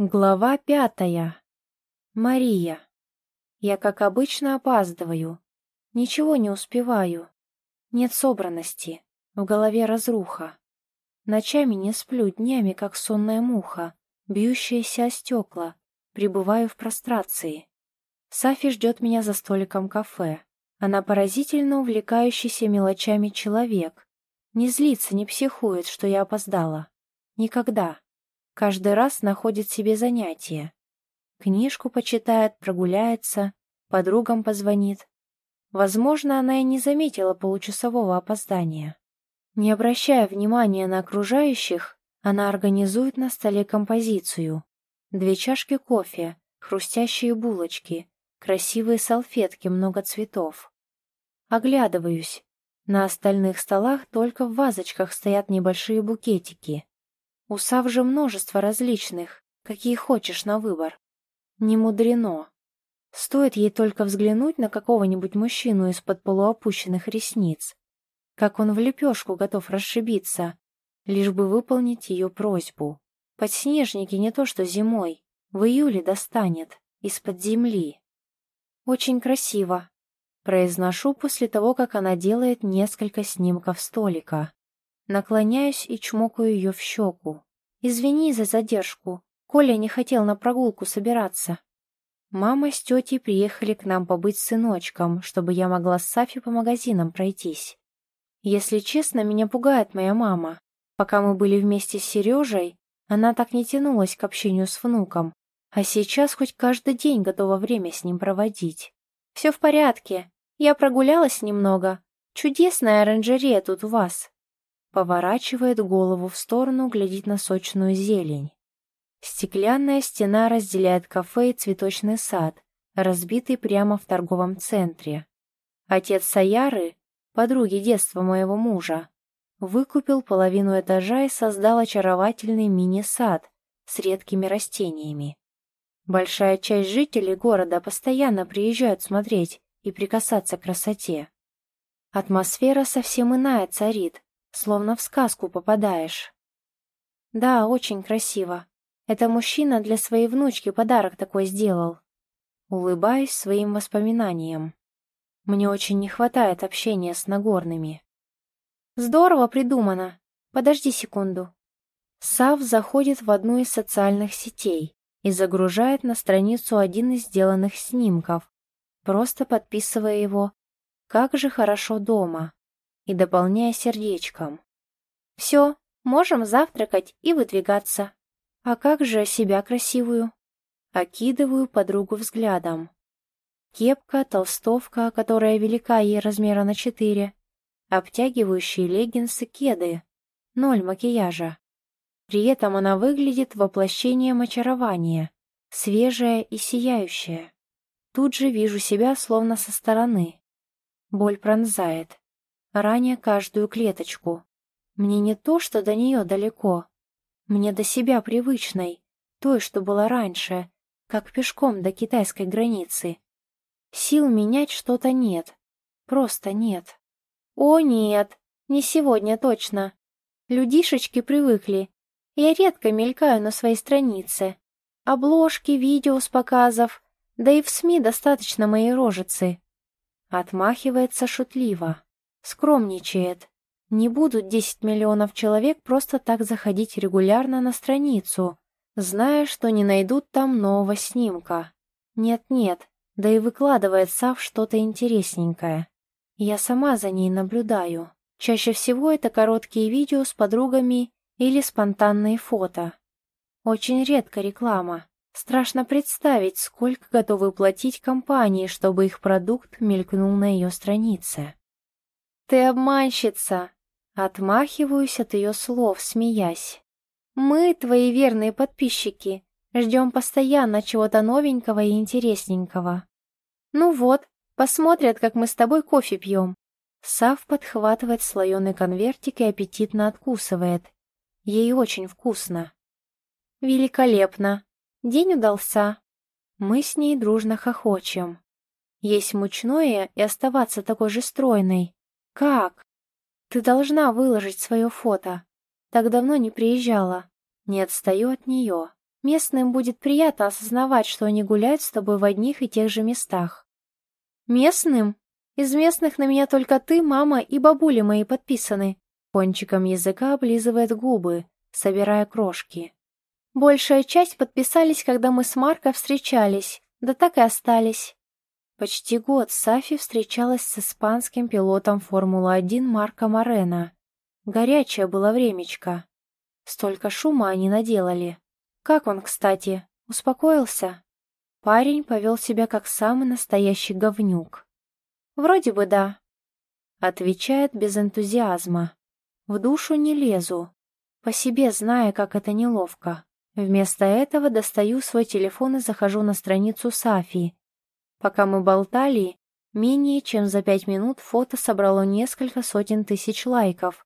Глава пятая. Мария. Я, как обычно, опаздываю. Ничего не успеваю. Нет собранности. В голове разруха. Ночами не сплю, днями, как сонная муха, бьющаяся о стекла. Пребываю в прострации. Сафи ждет меня за столиком кафе. Она поразительно увлекающийся мелочами человек. Не злится, не психует, что я опоздала. Никогда. Каждый раз находит себе занятие. Книжку почитает, прогуляется, подругам позвонит. Возможно, она и не заметила получасового опоздания. Не обращая внимания на окружающих, она организует на столе композицию. Две чашки кофе, хрустящие булочки, красивые салфетки, много цветов. Оглядываюсь. На остальных столах только в вазочках стоят небольшие букетики. У Сав же множество различных, какие хочешь на выбор. Не мудрено. Стоит ей только взглянуть на какого-нибудь мужчину из-под полуопущенных ресниц, как он в лепешку готов расшибиться, лишь бы выполнить ее просьбу. Подснежники не то что зимой, в июле достанет, из-под земли. Очень красиво, произношу после того, как она делает несколько снимков столика. Наклоняюсь и чмокаю ее в щеку. «Извини за задержку. Коля не хотел на прогулку собираться». Мама с тетей приехали к нам побыть с сыночком, чтобы я могла с Сафи по магазинам пройтись. Если честно, меня пугает моя мама. Пока мы были вместе с Сережей, она так не тянулась к общению с внуком, а сейчас хоть каждый день готова время с ним проводить. «Все в порядке. Я прогулялась немного. Чудесная оранжерея тут у вас. Поворачивает голову в сторону, глядит на сочную зелень. Стеклянная стена разделяет кафе и цветочный сад, разбитый прямо в торговом центре. Отец Саяры, подруги детства моего мужа, выкупил половину этажа и создал очаровательный мини-сад с редкими растениями. Большая часть жителей города постоянно приезжают смотреть и прикасаться к красоте. Атмосфера совсем иная царит, Словно в сказку попадаешь. Да, очень красиво. Это мужчина для своей внучки подарок такой сделал. Улыбаюсь своим воспоминаниям. Мне очень не хватает общения с Нагорными. Здорово придумано. Подожди секунду. Сав заходит в одну из социальных сетей и загружает на страницу один из сделанных снимков, просто подписывая его «Как же хорошо дома» и дополняя сердечком. «Все, можем завтракать и выдвигаться. А как же себя красивую?» Окидываю подругу взглядом. Кепка, толстовка, которая велика ей размера на четыре, обтягивающие леггинсы, кеды, ноль макияжа. При этом она выглядит воплощением очарования, свежая и сияющая. Тут же вижу себя словно со стороны. Боль пронзает раня каждую клеточку. Мне не то, что до нее далеко. Мне до себя привычной, той, что была раньше, как пешком до китайской границы. Сил менять что-то нет. Просто нет. О, нет, не сегодня точно. Людишечки привыкли. Я редко мелькаю на своей странице. Обложки, видео с показов, да и в СМИ достаточно моей рожицы. Отмахивается шутливо. Скромничает. Не будут 10 миллионов человек просто так заходить регулярно на страницу, зная, что не найдут там нового снимка. Нет-нет, да и выкладывает Сав что-то интересненькое. Я сама за ней наблюдаю. Чаще всего это короткие видео с подругами или спонтанные фото. Очень редко реклама. Страшно представить, сколько готовы платить компании, чтобы их продукт мелькнул на ее странице. «Ты обманщица!» Отмахиваюсь от ее слов, смеясь. «Мы, твои верные подписчики, ждем постоянно чего-то новенького и интересненького. Ну вот, посмотрят, как мы с тобой кофе пьем». Сав подхватывает слоеный конвертик и аппетитно откусывает. Ей очень вкусно. «Великолепно! День удался!» Мы с ней дружно хохочем. Есть мучное и оставаться такой же стройной. «Как? Ты должна выложить свое фото. Так давно не приезжала. Не отстаю от нее. Местным будет приятно осознавать, что они гуляют с тобой в одних и тех же местах. Местным? Из местных на меня только ты, мама и бабули мои подписаны. Кончиком языка облизывает губы, собирая крошки. Большая часть подписались, когда мы с Марко встречались, да так и остались. Почти год Сафи встречалась с испанским пилотом Формулы-1 Марко Морено. Горячее было времечко. Столько шума они наделали. Как он, кстати, успокоился? Парень повел себя как самый настоящий говнюк. «Вроде бы да», — отвечает без энтузиазма. «В душу не лезу, по себе зная, как это неловко. Вместо этого достаю свой телефон и захожу на страницу Сафи. Пока мы болтали, менее чем за пять минут фото собрало несколько сотен тысяч лайков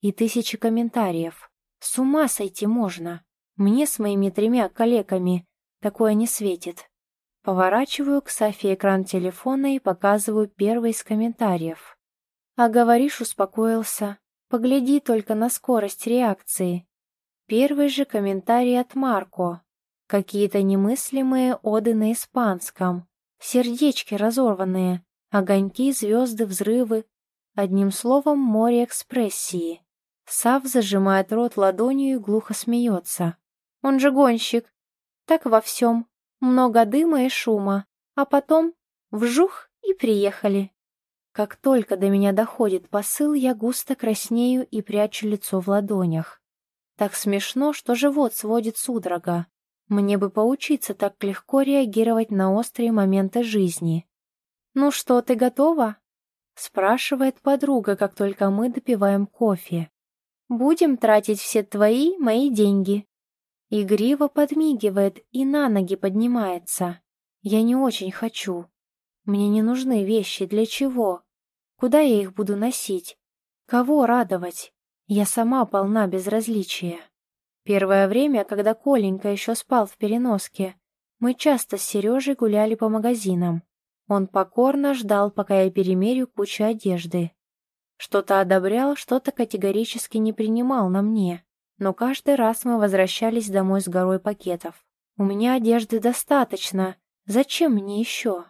и тысячи комментариев. С ума сойти можно. Мне с моими тремя коллегами такое не светит. Поворачиваю к Софи экран телефона и показываю первый из комментариев. А говоришь, успокоился. Погляди только на скорость реакции. Первый же комментарий от Марко. Какие-то немыслимые оды на испанском. Сердечки разорванные, огоньки, звезды, взрывы. Одним словом, море экспрессии. Сав зажимает рот ладонью и глухо смеется. Он же гонщик. Так во всем. Много дыма и шума. А потом вжух и приехали. Как только до меня доходит посыл, я густо краснею и прячу лицо в ладонях. Так смешно, что живот сводит судорога. Мне бы поучиться так легко реагировать на острые моменты жизни. «Ну что, ты готова?» — спрашивает подруга, как только мы допиваем кофе. «Будем тратить все твои, мои деньги». Игриво подмигивает и на ноги поднимается. Я не очень хочу. Мне не нужны вещи, для чего? Куда я их буду носить? Кого радовать? Я сама полна безразличия. Первое время, когда Коленька еще спал в переноске, мы часто с Сережей гуляли по магазинам. Он покорно ждал, пока я перемерю кучу одежды. Что-то одобрял, что-то категорически не принимал на мне. Но каждый раз мы возвращались домой с горой пакетов. У меня одежды достаточно. Зачем мне еще?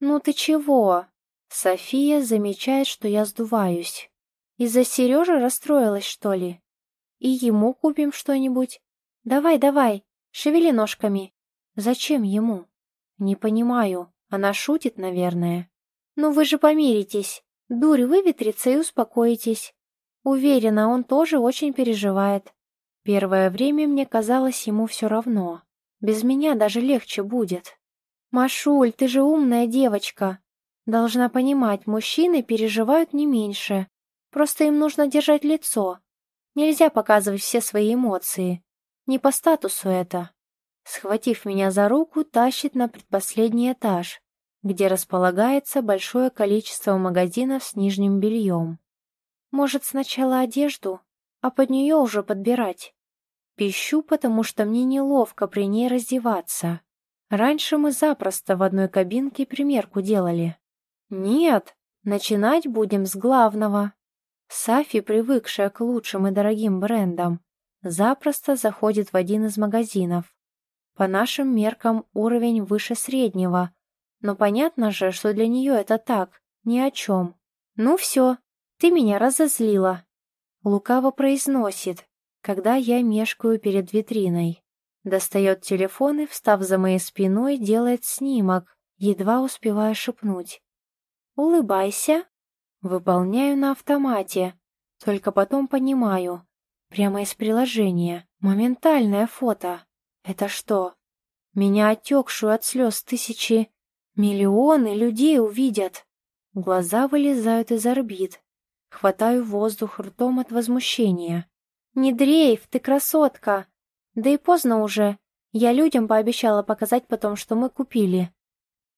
Ну ты чего? София замечает, что я сдуваюсь. Из-за Сережи расстроилась, что ли? И ему купим что-нибудь? Давай, давай, шевели ножками. Зачем ему? Не понимаю. Она шутит, наверное. Ну вы же помиритесь. Дурь выветрится и успокоитесь. Уверена, он тоже очень переживает. Первое время мне казалось ему все равно. Без меня даже легче будет. «Машуль, ты же умная девочка. Должна понимать, мужчины переживают не меньше. Просто им нужно держать лицо. Нельзя показывать все свои эмоции. Не по статусу это. Схватив меня за руку, тащит на предпоследний этаж, где располагается большое количество магазинов с нижним бельем. Может, сначала одежду, а под нее уже подбирать. Пищу, потому что мне неловко при ней раздеваться. Раньше мы запросто в одной кабинке примерку делали. Нет, начинать будем с главного. Сафи, привыкшая к лучшим и дорогим брендам, запросто заходит в один из магазинов. По нашим меркам уровень выше среднего, но понятно же, что для нее это так, ни о чем. «Ну все, ты меня разозлила», — лукаво произносит, когда я мешкаю перед витриной. Достает телефон и, встав за моей спиной, делает снимок, едва успевая шепнуть. «Улыбайся». Выполняю на автомате, только потом понимаю. Прямо из приложения. Моментальное фото. Это что? Меня отекшую от слез тысячи... Миллионы людей увидят. Глаза вылезают из орбит. Хватаю воздух ртом от возмущения. «Не дрейф, ты красотка!» «Да и поздно уже. Я людям пообещала показать потом, что мы купили.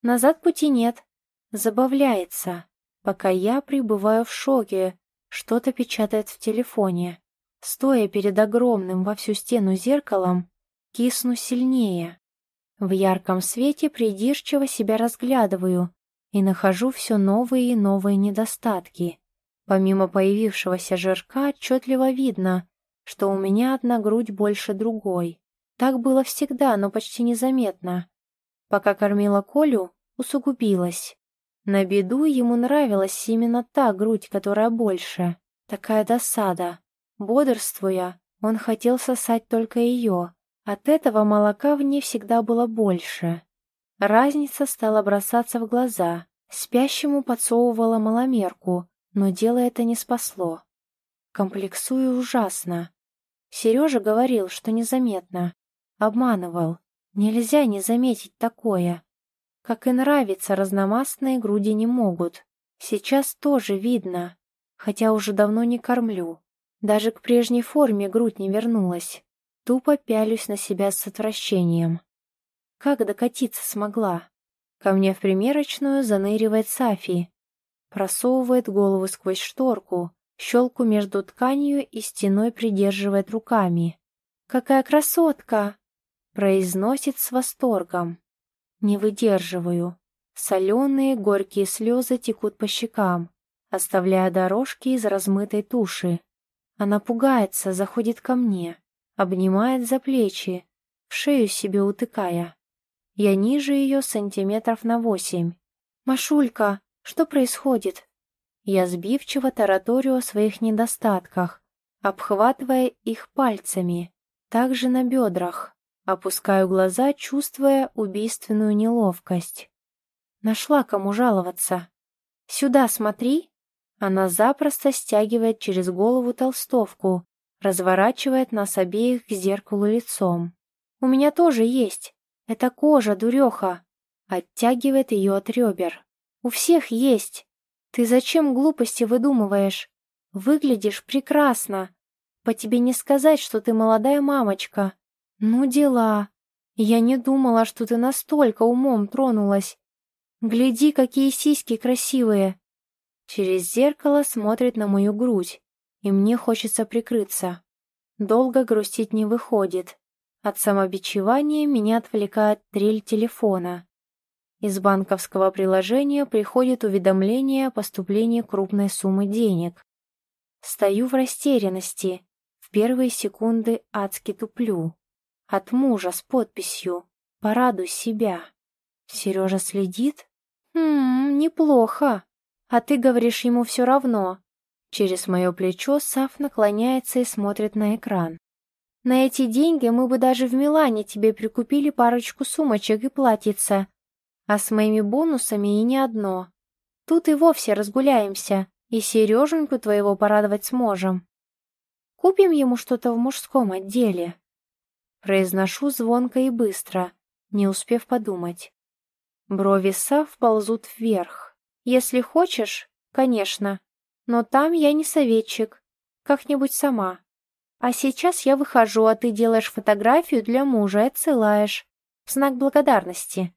Назад пути нет. Забавляется пока я пребываю в шоке, что-то печатает в телефоне. Стоя перед огромным во всю стену зеркалом, кисну сильнее. В ярком свете придирчиво себя разглядываю и нахожу все новые и новые недостатки. Помимо появившегося жирка отчетливо видно, что у меня одна грудь больше другой. Так было всегда, но почти незаметно. Пока кормила Колю, усугубилась. На беду ему нравилась именно та грудь, которая больше. Такая досада. Бодрствуя, он хотел сосать только ее. От этого молока в ней всегда было больше. Разница стала бросаться в глаза. Спящему подсовывала маломерку, но дело это не спасло. Комплексую ужасно. Сережа говорил, что незаметно. Обманывал. Нельзя не заметить такое. Как и нравится, разномастные груди не могут. Сейчас тоже видно, хотя уже давно не кормлю. Даже к прежней форме грудь не вернулась. Тупо пялюсь на себя с отвращением. Как докатиться смогла? Ко мне в примерочную заныривает Сафи. Просовывает голову сквозь шторку, щелку между тканью и стеной придерживает руками. «Какая красотка!» Произносит с восторгом. Не выдерживаю. Соленые горькие слезы текут по щекам, оставляя дорожки из размытой туши. Она пугается, заходит ко мне, обнимает за плечи, в шею себе утыкая. Я ниже ее сантиметров на восемь. «Машулька, что происходит?» Я сбивчиво тараторю о своих недостатках, обхватывая их пальцами, также на бедрах. Опускаю глаза, чувствуя убийственную неловкость. Нашла кому жаловаться. «Сюда смотри!» Она запросто стягивает через голову толстовку, разворачивает нас обеих к зеркалу лицом. «У меня тоже есть. Это кожа, дуреха!» Оттягивает ее от ребер. «У всех есть. Ты зачем глупости выдумываешь? Выглядишь прекрасно. По тебе не сказать, что ты молодая мамочка. Ну дела. Я не думала, что ты настолько умом тронулась. Гляди, какие сиськи красивые. Через зеркало смотрит на мою грудь, и мне хочется прикрыться. Долго грустить не выходит. От самобичевания меня отвлекает трель телефона. Из банковского приложения приходит уведомление о поступлении крупной суммы денег. Стою в растерянности. В первые секунды адски туплю. От мужа с подписью «Порадуй себя». Сережа следит? «Хм, неплохо. А ты говоришь ему все равно». Через мое плечо Саф наклоняется и смотрит на экран. «На эти деньги мы бы даже в Милане тебе прикупили парочку сумочек и платьица, а с моими бонусами и не одно. Тут и вовсе разгуляемся, и Сереженьку твоего порадовать сможем. Купим ему что-то в мужском отделе». Произношу звонко и быстро, не успев подумать. Брови Сав ползут вверх. «Если хочешь, конечно, но там я не советчик, как-нибудь сама. А сейчас я выхожу, а ты делаешь фотографию для мужа и отсылаешь, в знак благодарности.